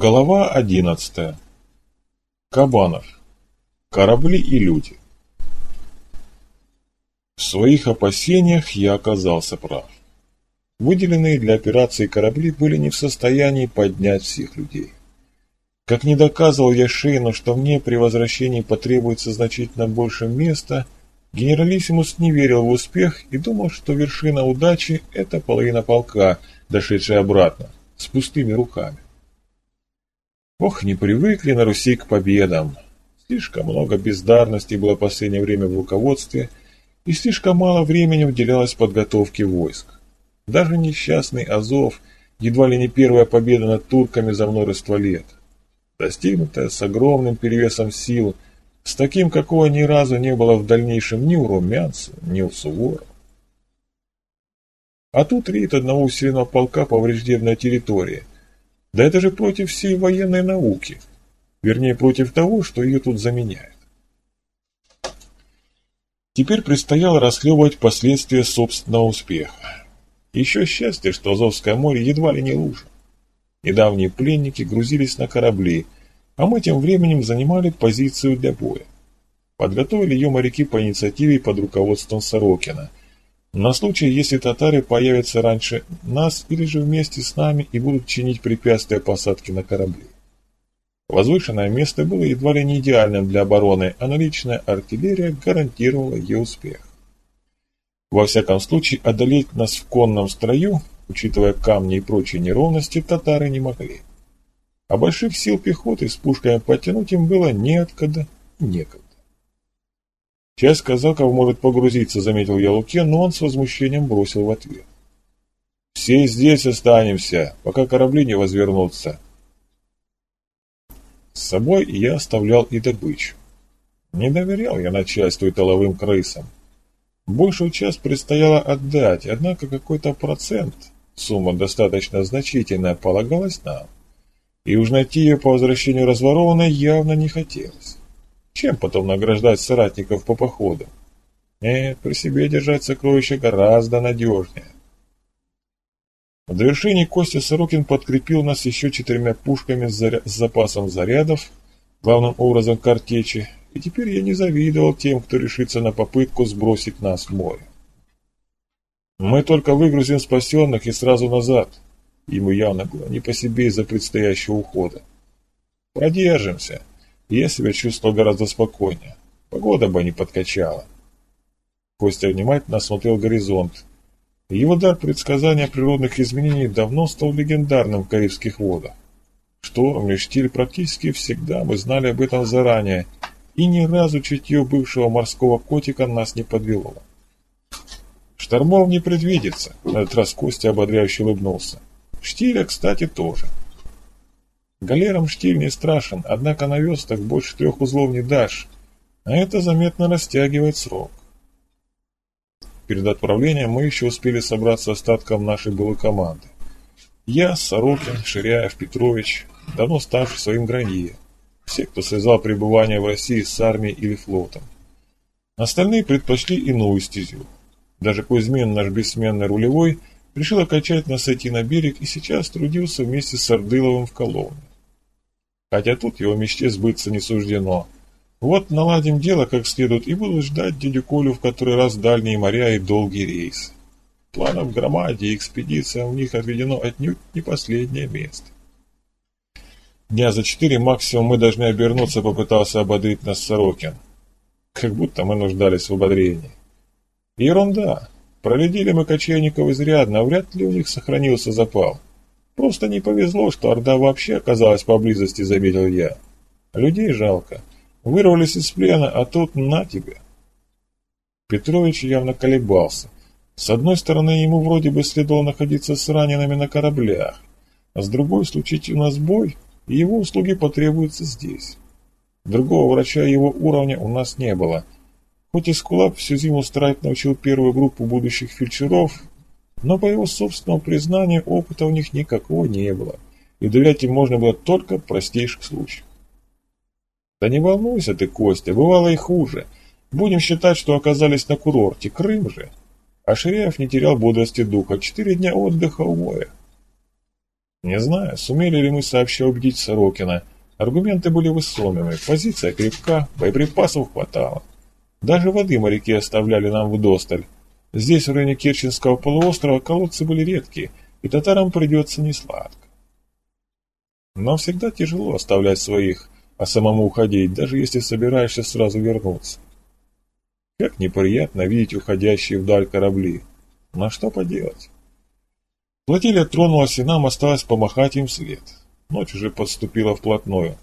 Глава одиннадцатая. Кабанов. Корабли и люди. В своих опасениях я оказался прав. Выделенные для операции корабли были не в состоянии поднять всех людей. Как не доказывал я Шейну, что мне при возвращении потребуется значительно больше места, генералиссимус не верил в успех и думал, что вершина удачи – это половина полка, дошедшая обратно, с пустыми руками. Ох, не привыкли на Руси к победам. Слишком много бездарности было в последнее время в руководстве, и слишком мало времени уделялось подготовке войск. Даже несчастный Азов, едва ли не первая победа над турками за множество лет. Достигнутая с огромным перевесом сил, с таким, какого ни разу не было в дальнейшем ни у румянца, ни у Суворова. А тут рейд одного усиленного полка по враждебной территории – да это же против всей военной науки. Вернее, против того, что ее тут заменяет. Теперь предстояло расхлебывать последствия собственного успеха. Еще счастье, что Азовское море едва ли не лужа. Недавние пленники грузились на корабли, а мы тем временем занимали позицию для боя. Подготовили ее моряки по инициативе под руководством Сорокина, на случай, если татары появятся раньше нас или же вместе с нами и будут чинить препятствия посадки на корабли. Возвышенное место было едва ли не идеальным для обороны, а наличная артиллерия гарантировала ее успех. Во всяком случае, одолеть нас в конном строю, учитывая камни и прочие неровности, татары не могли. А больших сил пехоты с пушками подтянуть им было неоткуда некогда. Часть казаков может погрузиться, заметил я Луке, но он с возмущением бросил в ответ. Все здесь останемся, пока корабли не возвернутся. С собой я оставлял и добычу. Не доверял я начальству и толовым крысам. Большую часть предстояло отдать, однако какой-то процент, сумма достаточно значительная, полагалась нам. И уж найти ее по возвращению разворованной явно не хотелось. Чем потом награждать соратников по походу? Нет, при себе держать сокровища гораздо надежнее. В довершении Костя Сорокин подкрепил нас еще четырьмя пушками с, заря... с запасом зарядов, главным образом картечи, и теперь я не завидовал тем, кто решится на попытку сбросить нас в море. Мы только выгрузим спасенных и сразу назад. Ему явно было не по себе из-за предстоящего ухода. Продержимся я себя чувствовал гораздо спокойнее. Погода бы не подкачала. Костя внимательно осмотрел горизонт. Его дар предсказания природных изменений давно стал легендарным в Карибских водах. Шторм и штиль практически всегда мы знали об этом заранее, и ни разу чутье бывшего морского котика нас не подвело. Штормов не предвидится, на этот раз Костя ободряюще улыбнулся. Штиля, кстати, тоже. Галерам штиль не страшен, однако на вестах больше трех узлов не дашь, а это заметно растягивает срок. Перед отправлением мы еще успели собраться остатком нашей былой команды. Я, Сорокин, Ширяев, Петрович, давно ставший своим гранье. Все, кто связал пребывание в России с армией или флотом. Остальные предпочли иную стезю. Даже Кузьмин, наш бессменный рулевой, решил окончательно сойти на берег и сейчас трудился вместе с Ордыловым в колонне. Хотя тут его мечте сбыться не суждено. Вот наладим дело как следует и буду ждать дядю Колю в который раз дальние моря и долгий рейс. Планов громаде и экспедициям в них отведено отнюдь не последнее место. Дня за четыре максимум мы должны обернуться, попытался ободрить нас Сорокин. Как будто мы нуждались в ободрении. Ерунда. Проредили мы кочевников изрядно, вряд ли у них сохранился запал. Просто не повезло, что Орда вообще оказалась поблизости, заметил я. Людей жалко. Вырвались из плена, а тут на тебе. Петрович явно колебался. С одной стороны, ему вроде бы следовало находиться с ранеными на кораблях, а с другой случить у нас бой, и его услуги потребуются здесь. Другого врача его уровня у нас не было. Хоть и Скулап всю зиму старательно научил первую группу будущих фельдшеров, но по его собственному признанию опыта у них никакого не было, и доверять им можно было только в простейших случаях. Да не волнуйся ты, Костя, бывало и хуже. Будем считать, что оказались на курорте, Крым же. А Ширяев не терял бодрости духа, четыре дня отдыха у моря. Не знаю, сумели ли мы сообща убедить Сорокина. Аргументы были весомыми, позиция крепка, боеприпасов хватало. Даже воды моряки оставляли нам в досталь. Здесь, в районе Керченского полуострова, колодцы были редкие, и татарам придется несладко. Но всегда тяжело оставлять своих, а самому уходить, даже если собираешься сразу вернуться. Как неприятно видеть уходящие вдаль корабли. На что поделать? Флотилия тронулась, и нам осталось помахать им вслед. Ночь уже подступила вплотную.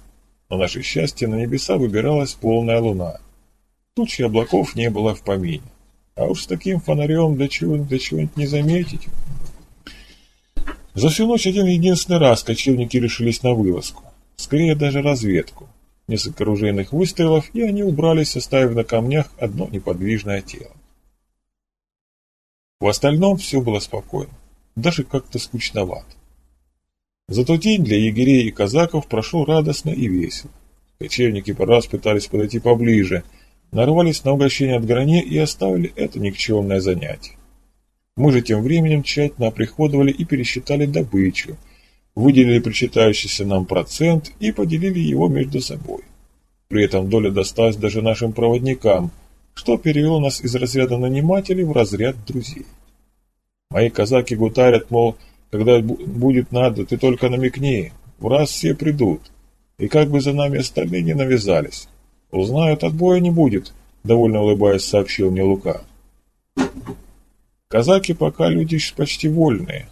На наше счастье на небеса выбиралась полная луна. Тучи облаков не было в помине. А уж с таким фонарем до чего-нибудь до чего не заметить. За всю ночь один единственный раз кочевники решились на вылазку. Скорее даже разведку. Несколько оружейных выстрелов, и они убрались, оставив на камнях одно неподвижное тело. В остальном все было спокойно, даже как-то скучновато. Зато день для егерей и казаков прошел радостно и весело. Кочевники по раз пытались подойти поближе, нарвались на угощение от гране и оставили это никчемное занятие. Мы же тем временем тщательно оприходовали и пересчитали добычу, выделили причитающийся нам процент и поделили его между собой. При этом доля досталась даже нашим проводникам, что перевело нас из разряда нанимателей в разряд друзей. Мои казаки гутарят, мол, когда будет надо, ты только намекни, в раз все придут, и как бы за нами остальные не навязались. Узнают, отбоя не будет, довольно улыбаясь, сообщил мне Лука. Казаки пока люди почти вольные,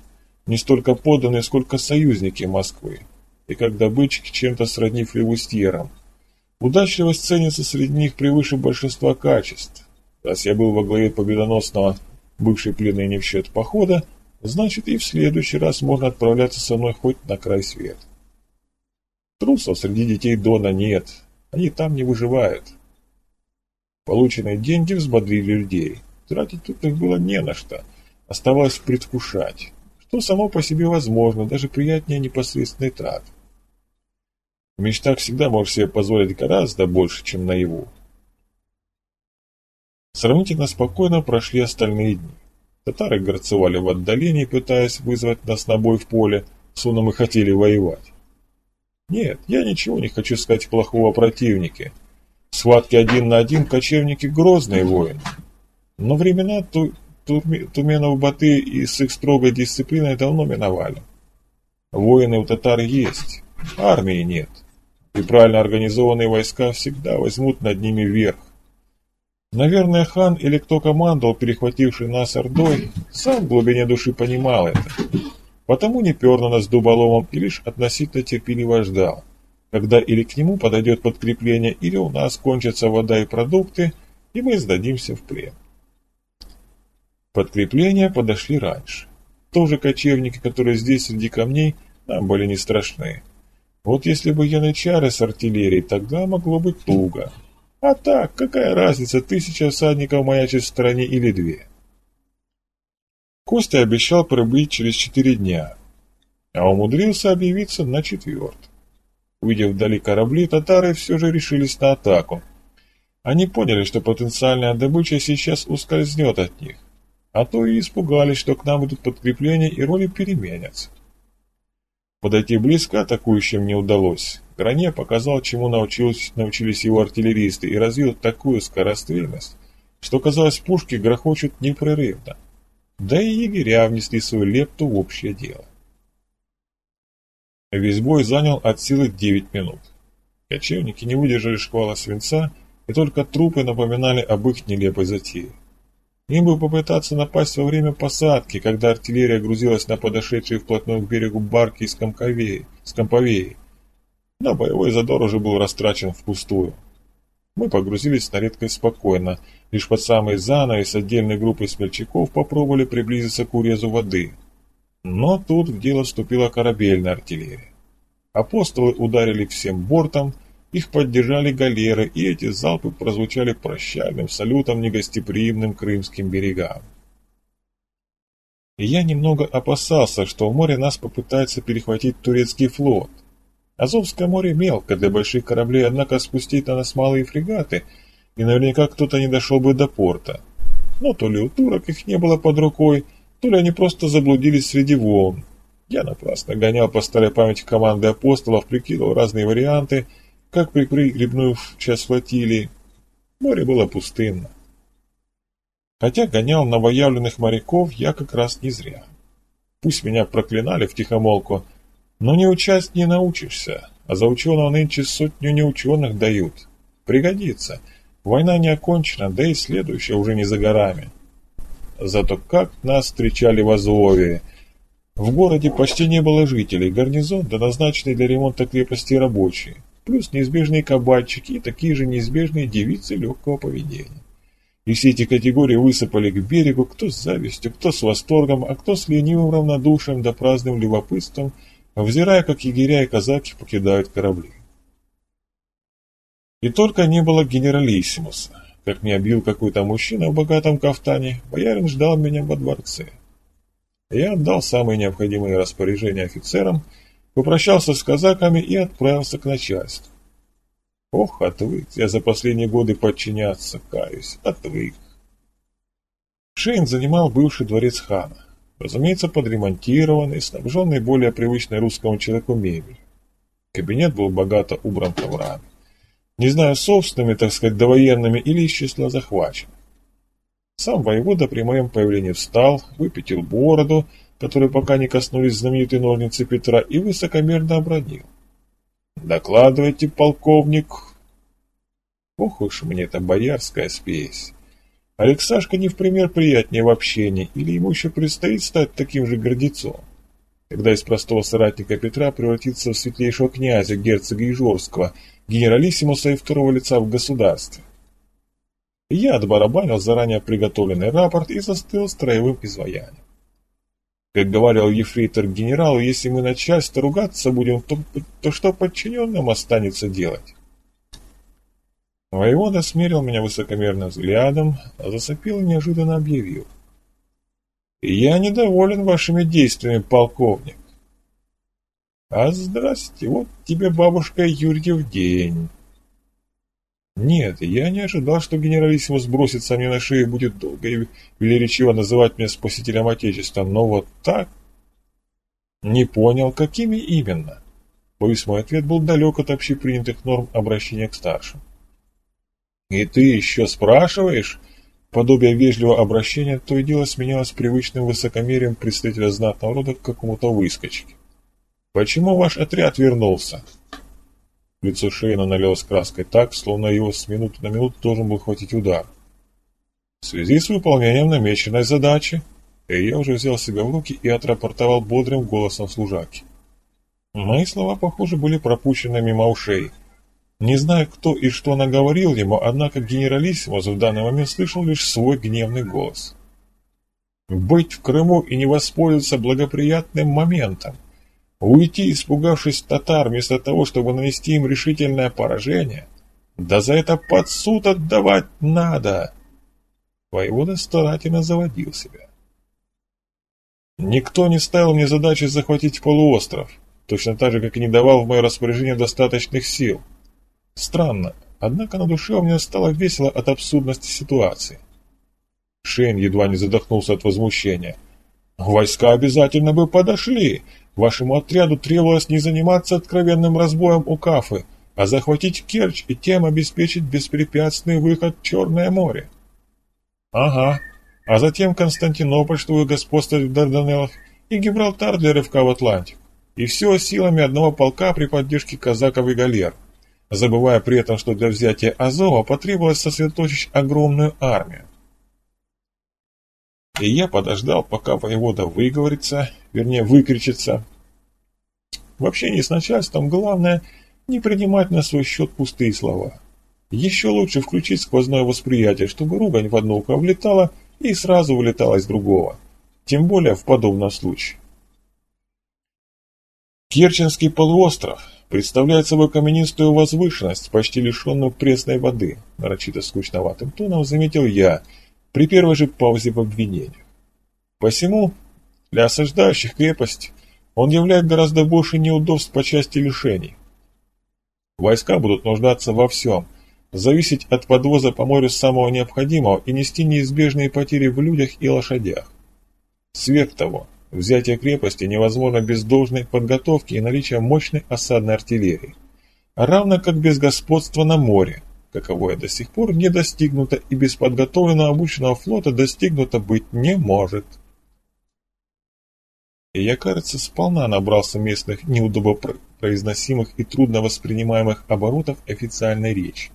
не столько подданные, сколько союзники Москвы, и как добытчики чем-то сродни флевустьерам. Удачливость ценится среди них превыше большинства качеств. Раз я был во главе победоносного, бывший пленный не в счет похода, значит и в следующий раз можно отправляться со мной хоть на край света. Трусов среди детей Дона нет, они там не выживают. Полученные деньги взбодрили людей. Тратить тут их было не на что, оставалось предвкушать что само по себе возможно, даже приятнее непосредственной траты. В мечтах всегда можешь себе позволить гораздо больше, чем наяву. Сравнительно спокойно прошли остальные дни. Татары горцевали в отдалении, пытаясь вызвать нас на бой в поле, словно мы хотели воевать. Нет, я ничего не хочу сказать плохого о противнике. Схватки один на один кочевники грозные воины. Но времена то Туменов Баты и с их строгой дисциплиной давно миновали. Воины у татар есть, армии нет. И правильно организованные войска всегда возьмут над ними верх. Наверное, хан или кто командовал, перехвативший нас Ордой, сам в глубине души понимал это. Потому не пер на нас дуболомом и лишь относительно терпеливо ждал, когда или к нему подойдет подкрепление, или у нас кончатся вода и продукты, и мы сдадимся в плен. Подкрепления подошли раньше. Тоже кочевники, которые здесь среди камней, нам были не страшны. Вот если бы янычары с артиллерией, тогда могло быть туго. А так, какая разница, тысяча всадников маячит в стороне или две? Костя обещал прибыть через четыре дня, а умудрился объявиться на четвертый. Увидев вдали корабли, татары все же решились на атаку. Они поняли, что потенциальная добыча сейчас ускользнет от них а то и испугались, что к нам идут подкрепления и роли переменятся. Подойти близко атакующим не удалось. Гране показал, чему научились, научились его артиллеристы, и развил такую скорострельность, что, казалось, пушки грохочут непрерывно. Да и егеря внесли свою лепту в общее дело. Весь бой занял от силы 9 минут. Кочевники не выдержали шквала свинца, и только трупы напоминали об их нелепой затее. Им бы попытаться напасть во время посадки, когда артиллерия грузилась на подошедшие вплотную к берегу барки из Комковеи, с Комповеи. Но боевой задор уже был растрачен впустую. Мы погрузились на редкость спокойно, лишь под самый занавес отдельной группой смельчаков попробовали приблизиться к урезу воды. Но тут в дело вступила корабельная артиллерия. Апостолы ударили всем бортом, их поддержали галеры, и эти залпы прозвучали прощальным салютом негостеприимным крымским берегам. Я немного опасался, что в море нас попытается перехватить турецкий флот. Азовское море мелко для больших кораблей, однако спустить на нас малые фрегаты, и наверняка кто-то не дошел бы до порта. Но то ли у турок их не было под рукой, то ли они просто заблудились среди волн. Я напрасно гонял по старой памяти команды апостолов, прикидывал разные варианты, как прикрыть грибную часть флотилии. Море было пустынно. Хотя гонял новоявленных моряков я как раз не зря. Пусть меня проклинали в тихомолку, но не участь не научишься, а за ученого нынче сотню неученых дают. Пригодится. Война не окончена, да и следующая уже не за горами. Зато как нас встречали в Азове. В городе почти не было жителей, гарнизон да назначенные для ремонта крепости рабочие, плюс неизбежные кабачики и такие же неизбежные девицы легкого поведения. И все эти категории высыпали к берегу, кто с завистью, кто с восторгом, а кто с ленивым равнодушием да праздным любопытством, взирая, как егеря и казаки покидают корабли. И только не было генералиссимуса. Как мне объявил какой-то мужчина в богатом кафтане, боярин ждал меня во дворце. Я отдал самые необходимые распоряжения офицерам, попрощался с казаками и отправился к начальству. Ох, отвык я за последние годы подчиняться, каюсь, отвык. Шейн занимал бывший дворец хана, разумеется, подремонтированный, снабженный более привычной русскому человеку мебелью. Кабинет был богато убран коврами. Не знаю, собственными, так сказать, довоенными или из числа захваченных. Сам воевода при моем появлении встал, выпятил бороду, которой пока не коснулись знаменитые ножницы Петра, и высокомерно обронил. «Докладывайте, полковник!» Ох уж мне эта боярская спесь! Алексашка не в пример приятнее в общении, или ему еще предстоит стать таким же гордецом, когда из простого соратника Петра превратиться в светлейшего князя, герцога Ижорского, генералиссимуса и второго лица в государстве. Я отбарабанил заранее приготовленный рапорт и застыл строевым изваянием. Как говорил ефрейтор генералу, если мы начальство ругаться будем, то, то что подчиненным останется делать? Воевода смерил меня высокомерным взглядом, а засопил и неожиданно объявил. «Я недоволен вашими действиями, полковник». «А здрасте, вот тебе бабушка Юрьев день». Нет, я не ожидал, что генералиссимус бросится мне на шею и будет долго и велеречиво называть меня спасителем Отечества, но вот так... Не понял, какими именно? Боюсь, мой ответ был далек от общепринятых норм обращения к старшим. «И ты еще спрашиваешь?» Подобие вежливого обращения то и дело сменялось привычным высокомерием представителя знатного рода к какому-то выскочке. «Почему ваш отряд вернулся?» Лицо Шейна налилось краской так, словно его с минуты на минуту должен был хватить удар. В связи с выполнением намеченной задачи, я уже взял себя в руки и отрапортовал бодрым голосом служаки. Мои слова, похоже, были пропущены мимо ушей. Не знаю, кто и что наговорил ему, однако генералиссимус в данный момент слышал лишь свой гневный голос. Быть в Крыму и не воспользоваться благоприятным моментом, Уйти, испугавшись татар, вместо того, чтобы нанести им решительное поражение? Да за это под суд отдавать надо!» Воевода старательно заводил себя. Никто не ставил мне задачи захватить полуостров, точно так же, как и не давал в мое распоряжение достаточных сил. Странно, однако на душе у меня стало весело от абсурдности ситуации. Шейн едва не задохнулся от возмущения. «Войска обязательно бы подошли, Вашему отряду требовалось не заниматься откровенным разбоем у Кафы, а захватить Керчь и тем обеспечить беспрепятственный выход в Черное море. Ага, а затем Константинополь, чтобы господствовать в Дарданеллах, и Гибралтар для рывка в Атлантик. И все силами одного полка при поддержке казаков и галер, забывая при этом, что для взятия Азова потребовалось сосредоточить огромную армию. И я подождал, пока воевода выговорится, вернее выкричится. В общении с начальством главное не принимать на свой счет пустые слова. Еще лучше включить сквозное восприятие, чтобы ругань в одно ухо влетала и сразу вылетала из другого. Тем более в подобном случае. Керченский полуостров представляет собой каменистую возвышенность, почти лишенную пресной воды, нарочито скучноватым тоном заметил я – при первой же паузе в обвинениях. Посему для осаждающих крепость он являет гораздо больше неудобств по части лишений. Войска будут нуждаться во всем, зависеть от подвоза по морю самого необходимого и нести неизбежные потери в людях и лошадях. Сверх того, Взятие крепости невозможно без должной подготовки и наличия мощной осадной артиллерии, равно как без господства на море, каковое до сих пор не достигнуто и без подготовленного обученного флота достигнуто быть не может. И я, кажется, сполна набрался местных неудобопроизносимых и трудно воспринимаемых оборотов официальной речи.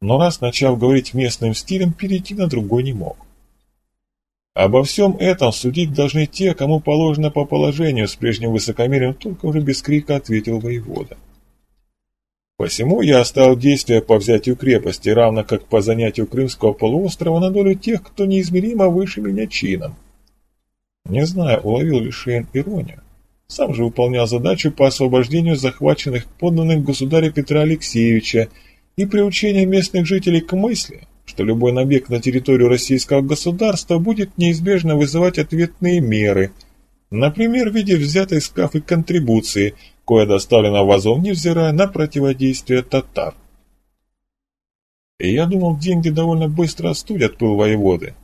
Но раз начав говорить местным стилем, перейти на другой не мог. Обо всем этом судить должны те, кому положено по положению, с прежним высокомерием, только уже без крика ответил воевода. Посему я оставил действия по взятию крепости, равно как по занятию Крымского полуострова на долю тех, кто неизмеримо выше меня чином. Не знаю, уловил ли Шейн иронию. Сам же выполнял задачу по освобождению захваченных подданных государя Петра Алексеевича и приучение местных жителей к мысли, что любой набег на территорию российского государства будет неизбежно вызывать ответные меры, например, в виде взятой с кафы контрибуции, кое доставлено в Азов, невзирая на противодействие татар. И я думал, деньги довольно быстро остудят пыл воеводы.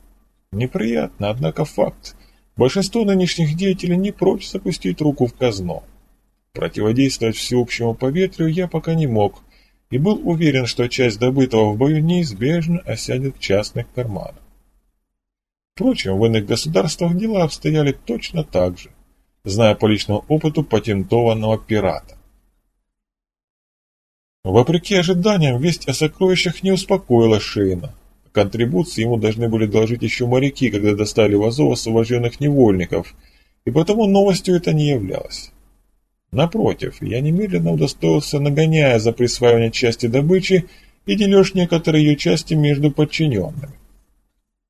Неприятно, однако факт. Большинство нынешних деятелей не прочь запустить руку в казну. Противодействовать всеобщему поветрию я пока не мог, и был уверен, что часть добытого в бою неизбежно осядет в частных карманах. Впрочем, в иных государствах дела обстояли точно так же, зная по личному опыту патентованного пирата. Вопреки ожиданиям, весть о сокровищах не успокоила Шейна. Контрибуции ему должны были доложить еще моряки, когда достали в Азов освобожденных невольников, и потому новостью это не являлось. Напротив, я немедленно удостоился, нагоняя за присваивание части добычи и дележ некоторой ее части между подчиненными.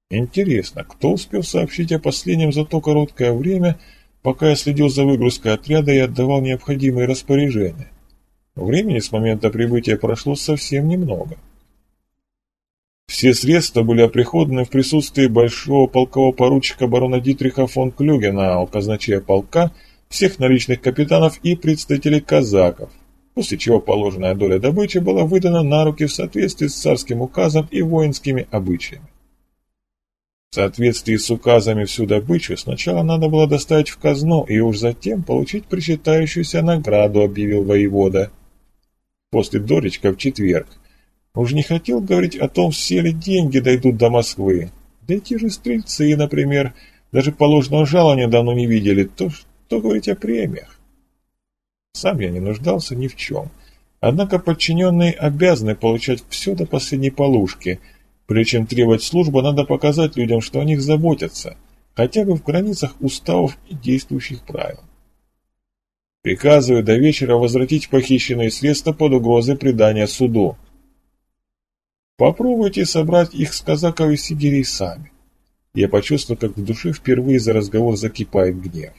Интересно, кто успел сообщить о последнем за то короткое время, пока я следил за выгрузкой отряда и отдавал необходимые распоряжения? Времени с момента прибытия прошло совсем немного. Все средства были оприходованы в присутствии большого полкового поручика барона Дитриха фон Клюгена, казначея полка – всех наличных капитанов и представителей казаков, после чего положенная доля добычи была выдана на руки в соответствии с царским указом и воинскими обычаями. В соответствии с указами всю добычу сначала надо было доставить в казну и уж затем получить причитающуюся награду, объявил воевода. После Доречка в четверг. Уж не хотел говорить о том, все ли деньги дойдут до Москвы. Да и же стрельцы, например, даже положенного жалования давно не видели, то что говорить о премиях? Сам я не нуждался ни в чем. Однако подчиненные обязаны получать все до последней полушки. Прежде чем требовать службу, надо показать людям, что о них заботятся, хотя бы в границах уставов и действующих правил. Приказываю до вечера возвратить похищенные средства под угрозой предания суду. Попробуйте собрать их с казаков и сигирей сами. Я почувствовал, как в душе впервые за разговор закипает гнев.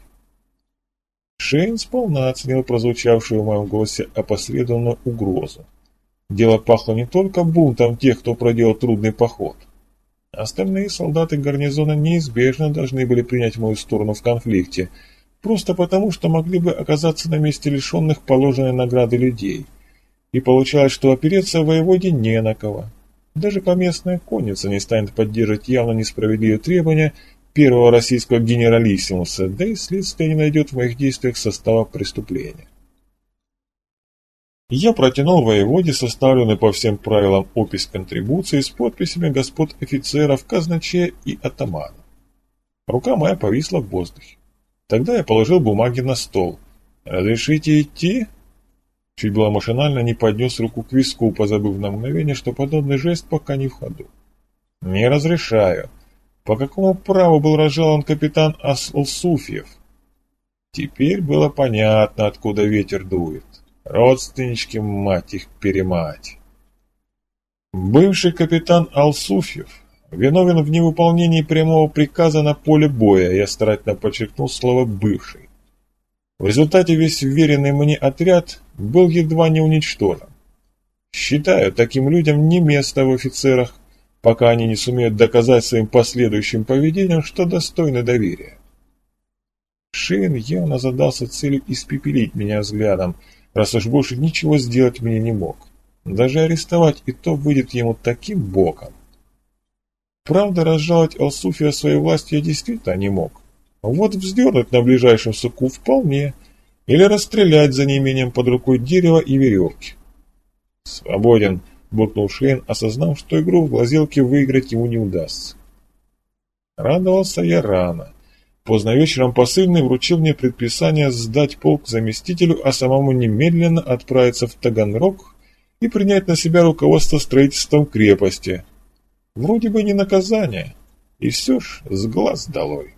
Шейн сполна оценил прозвучавшую в моем голосе опосредованную угрозу. Дело пахло не только бунтом тех, кто проделал трудный поход. Остальные солдаты гарнизона неизбежно должны были принять мою сторону в конфликте, просто потому, что могли бы оказаться на месте лишенных положенной награды людей. И получалось, что опереться в воеводе не на кого. Даже поместная конница не станет поддерживать явно несправедливые требования, первого российского генералиссимуса, да и следствие не найдет в моих действиях состава преступления. Я протянул воеводе составленный по всем правилам опись контрибуции с подписями господ офицеров, казначея и атамана. Рука моя повисла в воздухе. Тогда я положил бумаги на стол. «Разрешите идти?» Чуть было машинально не поднес руку к виску, позабыв на мгновение, что подобный жест пока не в ходу. «Не разрешаю. По какому праву был разжалован капитан Асулсуфьев? Теперь было понятно, откуда ветер дует. Родственнички, мать их, перемать. Бывший капитан Алсуфьев виновен в невыполнении прямого приказа на поле боя, я старательно подчеркнул слово «бывший». В результате весь вверенный мне отряд был едва не уничтожен. Считаю, таким людям не место в офицерах, пока они не сумеют доказать своим последующим поведением, что достойны доверия. Шейн явно задался целью испепелить меня взглядом, раз уж больше ничего сделать мне не мог. Даже арестовать и то выйдет ему таким боком. Правда, разжаловать Алсуфия своей властью я действительно не мог. Вот вздернуть на ближайшем суку вполне, или расстрелять за неимением под рукой дерева и веревки. «Свободен», — буркнул Шейн, осознав, что игру в глазелке выиграть ему не удастся. Радовался я рано. Поздно вечером посыльный вручил мне предписание сдать полк заместителю, а самому немедленно отправиться в Таганрог и принять на себя руководство строительством крепости. Вроде бы не наказание, и все ж с глаз долой.